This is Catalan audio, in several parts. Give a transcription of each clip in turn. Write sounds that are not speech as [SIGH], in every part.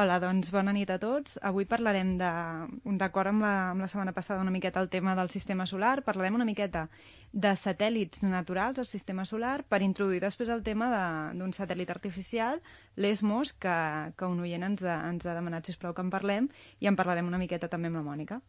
Hola, doncs bona nit a tots. Avui parlarem d'acord amb amb la setmana passada una miqueta el tema del sistema solar, parlarem una miqueta de satèl·lits naturals al sistema solar per introduir després el tema d'un satèl·lit artificial, l'ESMOS, que, que un oient ens ha, ens ha demanat, sisplau, que en parlem, i en parlarem una miqueta també amb la Mònica.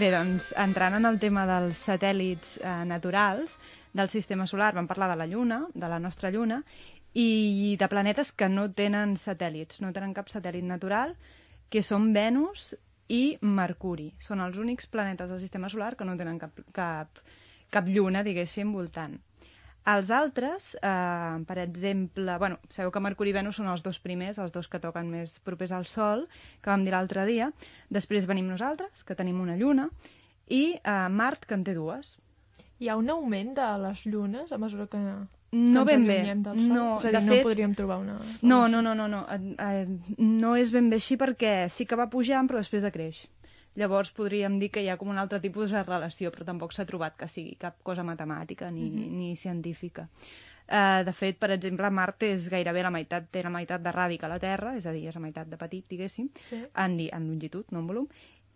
Bé, doncs, entrant en el tema dels satèl·lits eh, naturals del sistema solar, vam parlar de la Lluna, de la nostra Lluna, i de planetes que no tenen satèl·lits, no tenen cap satèl·lit natural, que són Venus i Mercuri. Són els únics planetes del sistema solar que no tenen cap, cap, cap lluna, diguéssim, voltant. Els altres, eh, per exemple, bueno, sabeu que Mercuri i Venus són els dos primers, els dos que toquen més propers al Sol, que vam dir l'altre dia. Després venim nosaltres, que tenim una lluna, i eh, Mart, que en té dues. Hi ha un augment de les llunes a mesura que, No ben bé. del Sol? No, és a dir, no fet, podríem trobar una... no, no, no, no, no. Eh, eh, no és ben bé així perquè sí que va pujant, però després decreix. Llavors podríem dir que hi ha com un altre tipus de relació, però tampoc s'ha trobat que sigui cap cosa matemàtica ni, ni científica. Uh, de fet, per exemple, Mart és gairebé la meitat, té la meitat de radi que la Terra, és a dir, és la meitat de petit, diguéssim, Sí. en, en longitud, no en volum,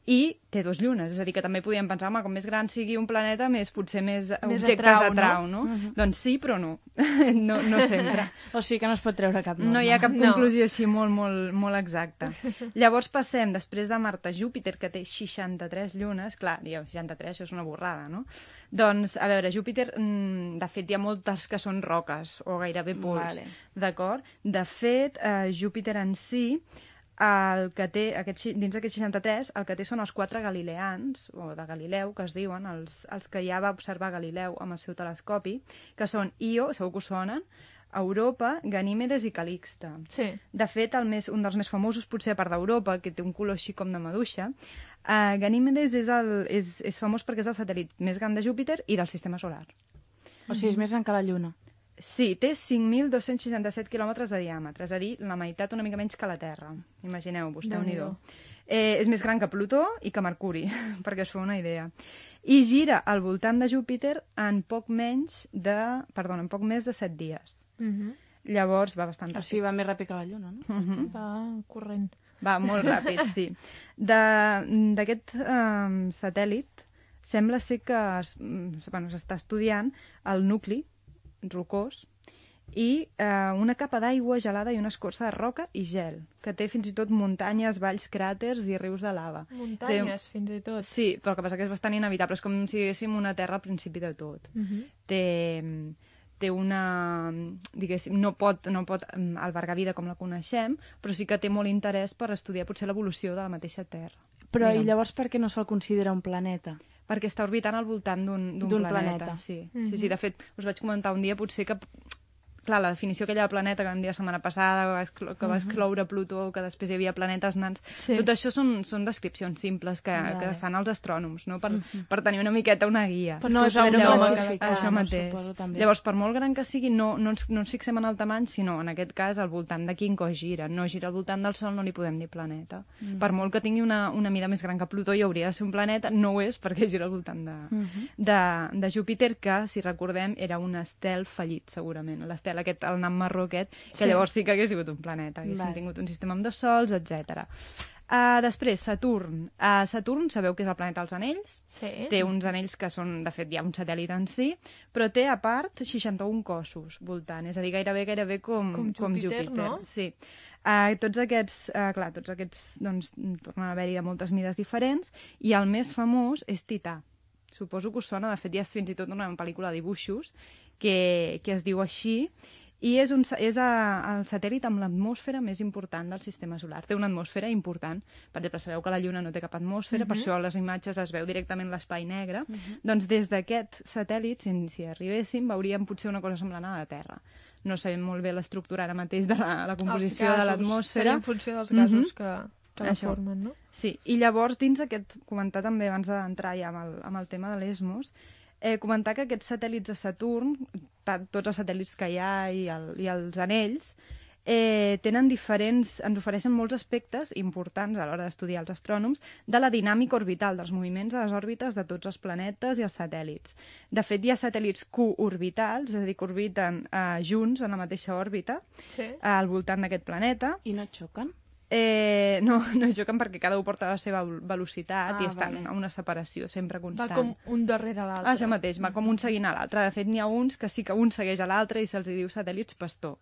i té dues llunes, és a dir, que també podíem pensar, home, com més gran sigui un planeta, més potser més, Més objectes atrau, no? atrau, no? Doncs sí, però no. [LAUGHS] no, no sempre. O sigui que no es pot treure cap norma. No hi ha cap No. conclusió així molt, molt, molt exacta. [LAUGHS] Llavors passem, després de Mart, a Júpiter, que té 63 llunes. Clar, dieu, 63, això és una borrada, no? Doncs, a veure, Júpiter, mm, de fet, hi ha moltes que són roques, o gairebé pols, Vale. d'acord? De fet, eh, Júpiter en si, el que té, aquest, dins d'aquest 63, el que té són els quatre galileans, o de Galileu, que es diuen, els, els que ja va observar Galileu amb el seu telescopi, que són Io, segur que us sonen, Europa, Ganímedes i Calixte. Sí. De fet, el més, un dels més famosos, potser a part d'Europa, que té un color així com de maduixa, uh, Ganímedes és, el, és, és famós perquè és el satèl·lit més gran de Júpiter i del sistema solar. O sigui, és més gran que la Lluna. Sí, té 5.267 quilòmetres de diàmetre, és a dir, la meitat una mica menys que la Terra. Imagineu-vos, déu nhi eh, És més gran que Plutó i que Mercuri, [LAUGHS] perquè us feu una idea. I gira al voltant de Júpiter en poc menys de... Perdona, en poc més de 7 dies. Mhm. Llavors va bastant O ràpid. sigui, va més ràpid que la Lluna, no? Mhm. Va corrent. Va, molt ràpid, [LAUGHS] sí. De- D'aquest um, satèl·lit sembla ser que es, mm, bueno, s'està estudiant el nucli rocós i eh, una capa d'aigua gelada i una escorça de roca i gel, que té fins i tot muntanyes, valls, cràters i rius de lava. Muntanyes, fins i tot. Sí, però el que passa que és bastant inevitable, és com si diguéssim una terra al principi de tot Mhm. té, té una... diguéssim, no pot, no pot mm, albergar vida com la coneixem, però sí que té molt interès per estudiar potser l'evolució de la mateixa Terra. Però Digue'm. i llavors per què no se'l considera un planeta? Perquè està orbitant al voltant d'un planeta. planeta. Sí. Mhm. sí, sí, de fet, us vaig comentar un dia potser que clar, la definició aquella de planeta que vam dir la setmana passada, que va exclo- que va excloure Plutó, que després hi havia planetes nans, Sí. tot això són, són descripcions simples que, Vale. que fan els astrònoms, no? per, per tenir una miqueta una guia. Per No, posar un Llavors, això no, mateix. suposo, també. Llavors, per molt gran que sigui, no, no, ens, no ens fixem en el tamany, sinó, en aquest cas, al voltant de quin cos gira. No gira al voltant del Sol, no li podem dir planeta. Mm. Per molt que tingui una, una mida més gran que Plutó i hauria de ser un planeta, no ho és perquè gira al voltant de, Mhm. de, de Júpiter, que, si recordem, era un estel fallit, segurament. L'estel aquest, el nam marró aquest, que Sí. llavors sí que hagués sigut un planeta. Haguéssim Vale. tingut un sistema amb dos sols, etc. Uh, després, Saturn. Uh, Saturn, sabeu que és el planeta dels anells? Sí. Té uns anells que són, de fet, hi ha un satèl·lit en si, però té, a part, 61 cossos voltant, és a dir, gairebé, gairebé com, Com Júpiter, no? Sí. Uh, tots aquests, uh, clar, tots aquests, doncs, tornen a haver-hi de moltes mides diferents, i el més famós és Tità. Suposo que us sona, de fet, hi ha fins i tot una pel·lícula de dibuixos que, que es diu així, i és, un, és a, el satèl·lit amb l'atmosfera més important del sistema solar. Té una atmosfera important. Per exemple, sabeu que la Lluna no té cap atmosfera, per això a les imatges es veu directament l'espai negre. Doncs des d'aquest satèl·lit, si, si arribéssim, veuríem potser una cosa semblant a la Terra. No sabem molt bé l'estructura ara mateix de la, la composició Els de gasos. l'atmosfera. En funció dels gasos Mhm. que, que la Això. formen, no? Sí, i llavors dins aquest, comentar també abans d'entrar ja amb el, amb el tema de l'ESMOS, eh, comentar que aquests satèl·lits de Saturn, tots els satèl·lits que hi ha i, el, i els anells, eh, tenen diferents, ens ofereixen molts aspectes importants a l'hora d'estudiar els astrònoms de la dinàmica orbital, dels moviments a les òrbites de tots els planetes i els satèl·lits. De fet, hi ha satèl·lits co-orbitals, és a dir, que orbiten eh, junts en la mateixa òrbita Sí. eh, al voltant d'aquest planeta. I no xoquen? Eh, no, [LAUGHS] no juguen perquè cada un porta la seva velocitat Ah, i estan vale. a una separació sempre Va constant. com un darrere l'altre. Ah, això mateix, va com un seguint a l'altre. De fet, n'hi ha uns que sí que un segueix a l'altre i se'ls diu satèl·lits pastor.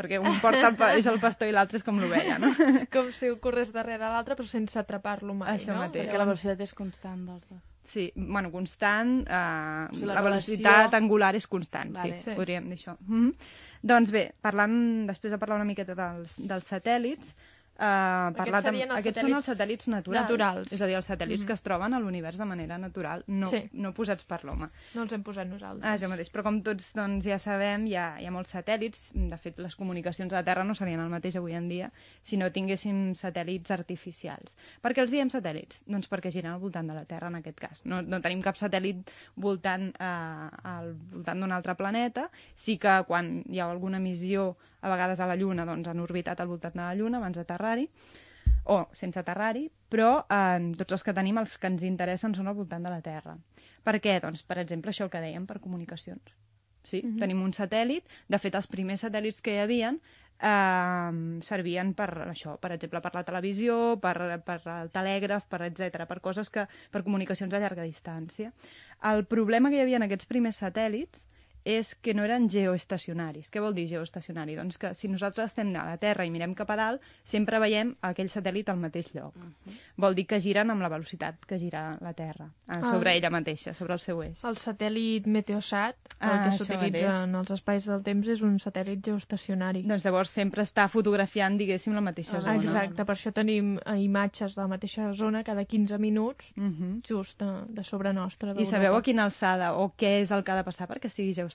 Perquè un porta el, pa- és el pastor i l'altre és com l'ovella, no? [LAUGHS] És com si ho corres darrere l'altre, però sense atrapar-lo mai, Això no? mateix. Perquè la velocitat és constant dels dos. Sí, bueno, constant, eh, O sigui, la la velocitat relació- angular és constant, Vale. sí, Sí. podríem dir això. Mm -hmm. Doncs bé, parlant, després de parlar una miqueta dels, dels satèl·lits, eh, parlar tam- serien els aquests són els satèl·lits naturals, naturals. és a dir, els satèl·lits que es troben a l'univers de manera natural, no, Sí. no posats per l'home. No els hem posat nosaltres. Ah, això mateix, però com tots doncs, ja sabem, hi ha, hi ha molts satèl·lits. De fet, les comunicacions a la Terra no serien el mateix avui en dia si no tinguéssim satèl·lits artificials. Per què els diem satèl·lits? Doncs perquè giren al voltant de la Terra, en aquest cas. No, no tenim cap satèl·lit voltant, eh, al voltant d'un altre planeta. Sí que quan hi ha alguna missió, a vegades a la Lluna, doncs han orbitat al voltant de la Lluna abans d'aterrar-hi o sense aterrar-hi, però eh, tots els que tenim, els que ens interessen, són al voltant de la Terra. Per què? Doncs, per exemple, això el que dèiem, per comunicacions. Sí? Mm -hmm. Tenim un satèl·lit. De fet, els primers satèl·lits que hi havien eh, servien per això, per exemple, per la televisió, per, per el telègraf, per etc, per coses que, per comunicacions a llarga distància. El problema que hi havia en aquests primers satèl·lits és que no eren geoestacionaris. Què vol dir geoestacionari? Doncs que si nosaltres estem a la Terra i mirem cap a dalt, sempre veiem aquell satèl·lit al mateix lloc. Uh -huh. Vol dir que giren amb la velocitat que gira la Terra, eh, sobre Ah. ella mateixa, sobre el seu eix. El satèl·lit Meteosat, el Ah, que s'utilitza en els espais del temps, és un satèl·lit geoestacionari. Doncs llavors sempre està fotografiant, diguéssim, la mateixa Ah, zona. Exacte, per això tenim eh, imatges de la mateixa zona cada 15 minuts, Uh -huh. just de, de sobre nostra. I sabeu a quina alçada o què és el que ha de passar perquè sigui geoestacionari?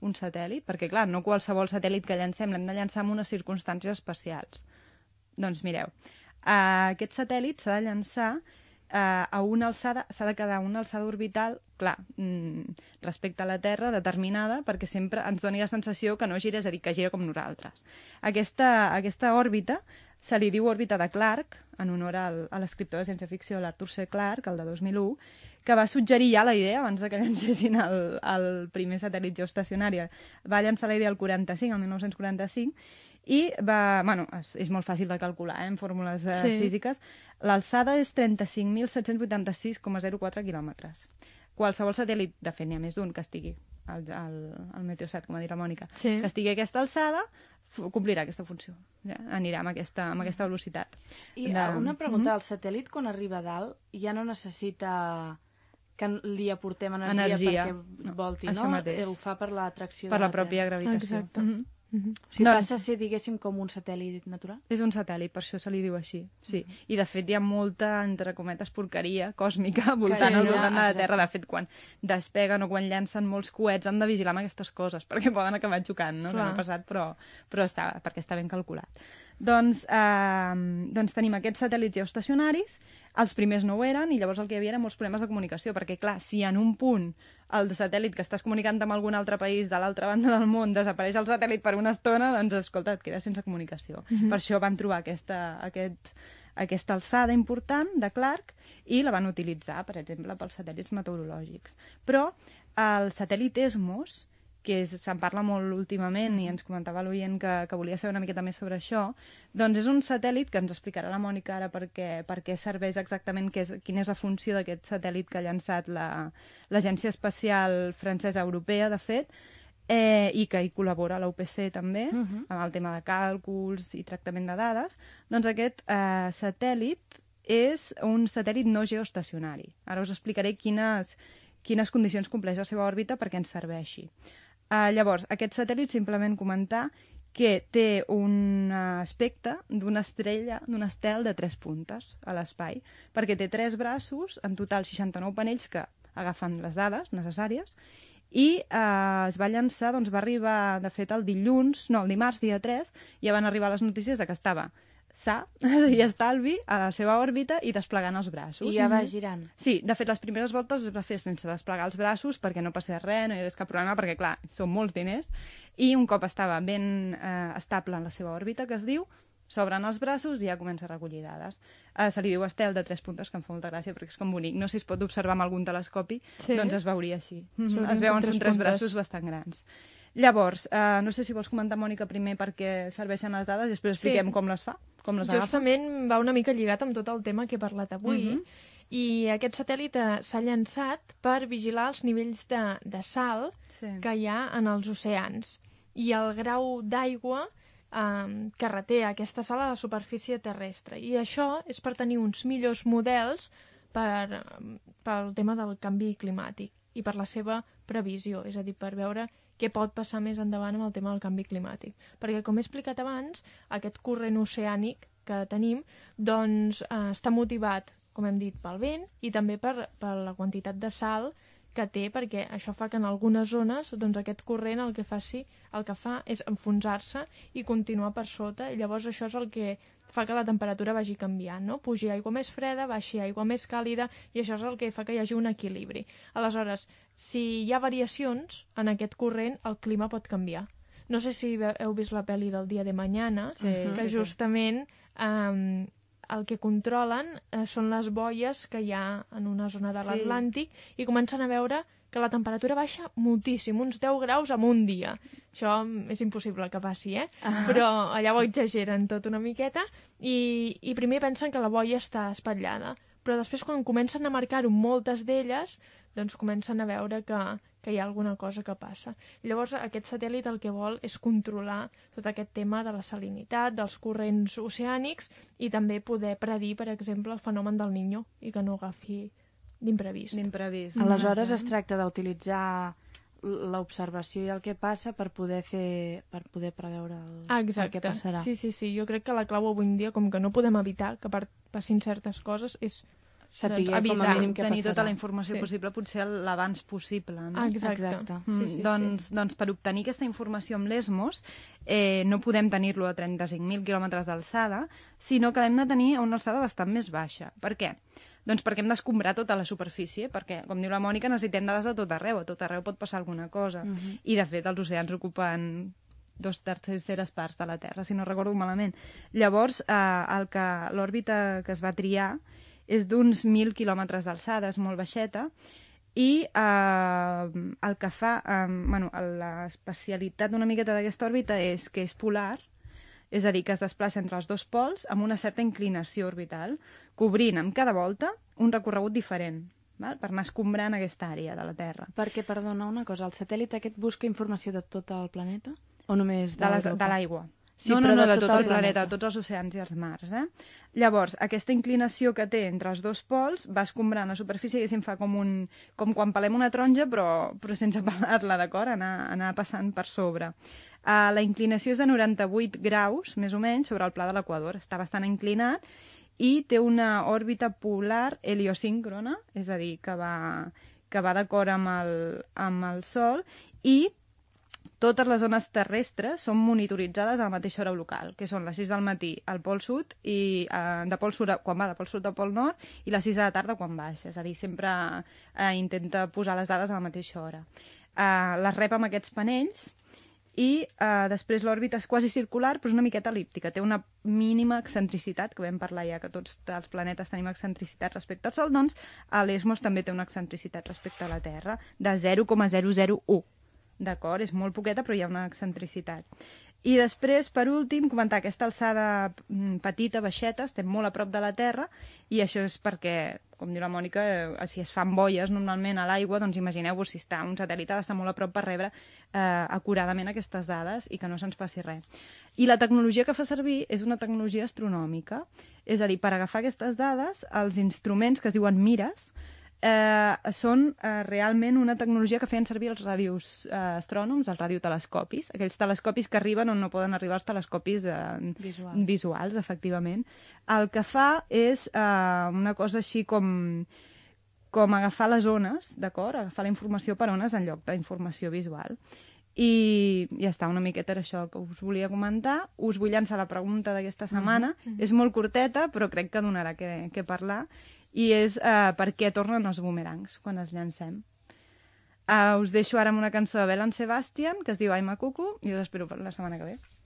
Un satèl·lit? Perquè, clar, no qualsevol satèl·lit que llancem l'hem de llançar en unes circumstàncies especials. Doncs mireu, uh, aquest satèl·lit s'ha de llançar uh, a una alçada, s'ha de quedar a una alçada orbital, clar, mm, respecte a la Terra, determinada, perquè sempre ens doni la sensació que no gira, és a dir, que gira com nosaltres. Aquesta, aquesta òrbita se li diu òrbita de Clark, en honor al, a l'escriptor de ciència-ficció, l'Arthur C. Clarke, el de 2001, que va suggerir ja la idea abans de que [LAUGHS] llancessin el, el primer satèl·lit geoestacionari. Va llançar la idea el 45, el 1945, i va, bueno, és, és molt fàcil de calcular, eh, en fórmules eh, Sí. físiques. L'alçada és 35.786,04 quilòmetres. Qualsevol satèl·lit, de fet n'hi ha més d'un que estigui, el, el, el Meteosat, com ha dit la Mònica, Sí. que estigui a aquesta alçada, complirà aquesta funció. Ja, anirà amb aquesta, amb aquesta velocitat. I De- una pregunta, el satèl·lit quan arriba a dalt ja no necessita que li aportem energia, Energia. perquè volti, això no? mateix. Ho fa per l'atracció Per de la pròpia Terra. gravitació. Exacte. Mhm. Mhm. O sigui, Doncs- passa a ser, diguéssim, com un satèl·lit natural? És un satèl·lit, per això se li diu així. Sí. I, de fet, hi ha molta, entre cometes, porqueria còsmica voltant sí, al voltant de la. Terra. De fet, quan despeguen o quan llancen molts coets han de vigilar amb aquestes coses, perquè poden acabar xocant, no? Que Clar. no ha passat, però, però està, perquè està ben calculat. Doncs, eh, doncs tenim aquests satèl·lits geoestacionaris, els primers no ho eren, i llavors el que hi havia eren molts problemes de comunicació, perquè, clar, si en un punt el satèl·lit que estàs comunicant amb algun altre país de l'altra banda del món desapareix el satèl·lit per una estona, doncs, escolta, et quedes sense comunicació. Mm -hmm. Per això van trobar aquesta, aquest, aquesta alçada important de Clark i la van utilitzar, per exemple, pels satèl·lits meteorològics. Però el satèl·lit ESMOS, que se'n parla molt últimament i ens comentava l'oient que, que volia saber una miqueta més sobre això, doncs és un satèl·lit que ens explicarà la Mònica ara per què, per què serveix exactament, què és, quina és la funció d'aquest satèl·lit que ha llançat la- l'Agència Espacial Francesa Europea, de fet, eh, i que hi col·labora la UPC també, Uh -huh. amb el tema de càlculs i tractament de dades, doncs aquest eh, satèl·lit és un satèl·lit no geoestacionari. Ara us explicaré quines, quines condicions compleix la seva òrbita perquè ens serveixi. Uh, llavors, aquest satèl·lit simplement comentar que té un eh, aspecte d'una estrella, d'un estel de tres puntes a l'espai, perquè té tres braços, en total 69 panells que agafen les dades necessàries, i eh, es va llançar, doncs va arribar, de fet, el dilluns, no, el dimarts, dia 3, ja van arribar les notícies de que estava sa [LAUGHS] i estalvi a la seva òrbita i desplegant els braços. I ja va girant. Sí, de fet, les primeres voltes es va fer sense desplegar els braços perquè no passés res, no hi hagués cap problema, perquè, clar, són molts diners. I un cop estava ben eh, estable en la seva òrbita, que es diu, s'obren els braços i ja comença a recollir dades. Eh, se li diu estel de tres puntes, que em fa molta gràcia perquè és com bonic. No sé si es pot observar amb algun telescopi, Sí. doncs es veuria així. veurien Es veuen, són tres tres puntes. braços bastant grans. Llavors, eh, no sé si vols comentar, Mònica, primer per què serveixen les dades i després Sí. expliquem com les fa, com les agafa. Justament va una mica lligat amb tot el tema que he parlat avui. Mhm. I aquest satèl·lit eh, s'ha llançat per vigilar els nivells de, de sal Sí. que hi ha en els oceans i el grau d'aigua eh, que reté aquesta sal a la superfície terrestre. I això és per tenir uns millors models per, eh, pel tema del canvi climàtic i per la seva previsió, és a dir, per veure què pot passar més endavant amb el tema del canvi climàtic. Perquè, com he explicat abans, aquest corrent oceànic que tenim doncs, eh, està motivat, com hem dit, pel vent i també per, per la quantitat de sal que té, perquè això fa que en algunes zones doncs, aquest corrent el que, faci, el que fa és enfonsar-se i continuar per sota, i llavors això és el que fa que la temperatura vagi canviant, no? Pugi aigua més freda, baixi aigua més càlida, i això és el que fa que hi hagi un equilibri. Aleshores, si hi ha variacions en aquest corrent, el clima pot canviar. No sé si heu vist la pel·li del dia de mañana, Sí, que sí, sí. justament um, el que controlen eh, són les boies que hi ha en una zona de Sí. l'Atlàntic i comencen a veure que la temperatura baixa moltíssim, uns 10 graus en un dia. Això mm, és impossible que passi, eh? Ah. Però allà ho exageren tot una miqueta i, i primer pensen que la boia està espatllada, però després quan comencen a marcar-ho moltes d'elles, doncs comencen a veure que, que hi ha alguna cosa que passa. Llavors aquest satèl·lit el que vol és controlar tot aquest tema de la salinitat, dels corrents oceànics i també poder predir, per exemple, el fenomen del Niño i que no agafi d'imprevist. D'imprevist. Aleshores Massa. es tracta d'utilitzar l'observació i el que passa per poder fer per poder preveure el, Ah, el exacte. que passarà. Sí, sí, sí. Jo crec que la clau avui en dia, com que no podem evitar que par- passin certes coses, és... Saber doncs, com a avisar. mínim què tenir passarà. tota la informació Sí. possible, potser l'abans possible. No? Exacte. Exacte. Mm, Sí, sí, doncs, sí. doncs per obtenir aquesta informació amb l'ESMOS eh, no podem tenir-lo a 35.000 quilòmetres d'alçada, sinó que l'hem de tenir a una alçada bastant més baixa. Per què? Doncs perquè hem d'escombrar tota la superfície, perquè, com diu la Mònica, necessitem dades de tot arreu, a tot arreu pot passar alguna cosa. Mhm. I, de fet, els oceans ocupen dos terceres parts de la Terra, si no recordo malament. Llavors, eh, el que l'òrbita que es va triar és d'uns 1.000 quilòmetres d'alçada, és molt baixeta, i eh, el que fa, eh, bueno, l'especialitat una miqueta d'aquesta òrbita és que és polar, és a dir, que es desplaça entre els dos pols amb una certa inclinació orbital, cobrint amb cada volta un recorregut diferent, val? per anar escombrant aquesta àrea de la Terra. Perquè, perdona, una cosa, el satèl·lit aquest busca informació de tot el planeta? O només De de l'aigua. Sí, no, no, no, de de, tot tot el el planeta, planeta. de tots els oceans i els mars. Eh? Llavors, aquesta inclinació que té entre els dos pols va escombrant la superfície i fa com, un, com quan pelem una taronja, però, però sense [LAUGHS] pelar-la, d'acord? Anar, anar passant per sobre. Uh, la inclinació és de 98 graus, més o menys, sobre el pla de l'equador. Està bastant inclinat i té una òrbita polar heliosíncrona, és a dir, que va, que va d'acord amb, el, amb el Sol, i totes les zones terrestres són monitoritzades a la mateixa hora local, que són les 6 del matí al pol sud i eh, de pol sud a, quan va de pol sud a pol nord i les 6 de la tarda quan baixa, és a dir, sempre eh, intenta posar les dades a la mateixa hora. Eh, les rep amb aquests panells i eh, després l'òrbita és quasi circular però és una miqueta elíptica, té una mínima excentricitat, que vam parlar ja que tots els planetes tenim excentricitat respecte al Sol, doncs l'Esmos també té una excentricitat respecte a la Terra de 0,001 D'acord, és molt poqueta, però hi ha una excentricitat. I després, per últim, comentar aquesta alçada mm, petita, baixeta, estem molt a prop de la Terra, i això és perquè, com diu la Mònica, eh, si es fan boies normalment a l'aigua, doncs imagineu-vos si està un satèl·lit ha d'estar molt a prop per rebre eh, acuradament aquestes dades i que no se'ns passi res. I la tecnologia que fa servir és una tecnologia astronòmica, és a dir, per agafar aquestes dades, els instruments que es diuen mires, eh, són eh, realment una tecnologia que feien servir els radios eh, astrònoms, els radiotelescopis, aquells telescopis que arriben on no poden arribar els telescopis de, Visuals. visuals, efectivament. El que fa és eh, una cosa així com com agafar les ones, d'acord? Agafar la informació per ones en lloc d'informació visual. i ja està, una miqueta era això el que us volia comentar. Us vull llançar la pregunta d'aquesta setmana. Mhm, És molt curteta, però crec que donarà què, què parlar. I és uh, per què tornen els boomerangs quan els llancem. Uh, us deixo ara amb una cançó de Belen Sebastian que es diu Ai Macucu i us espero per la setmana que ve.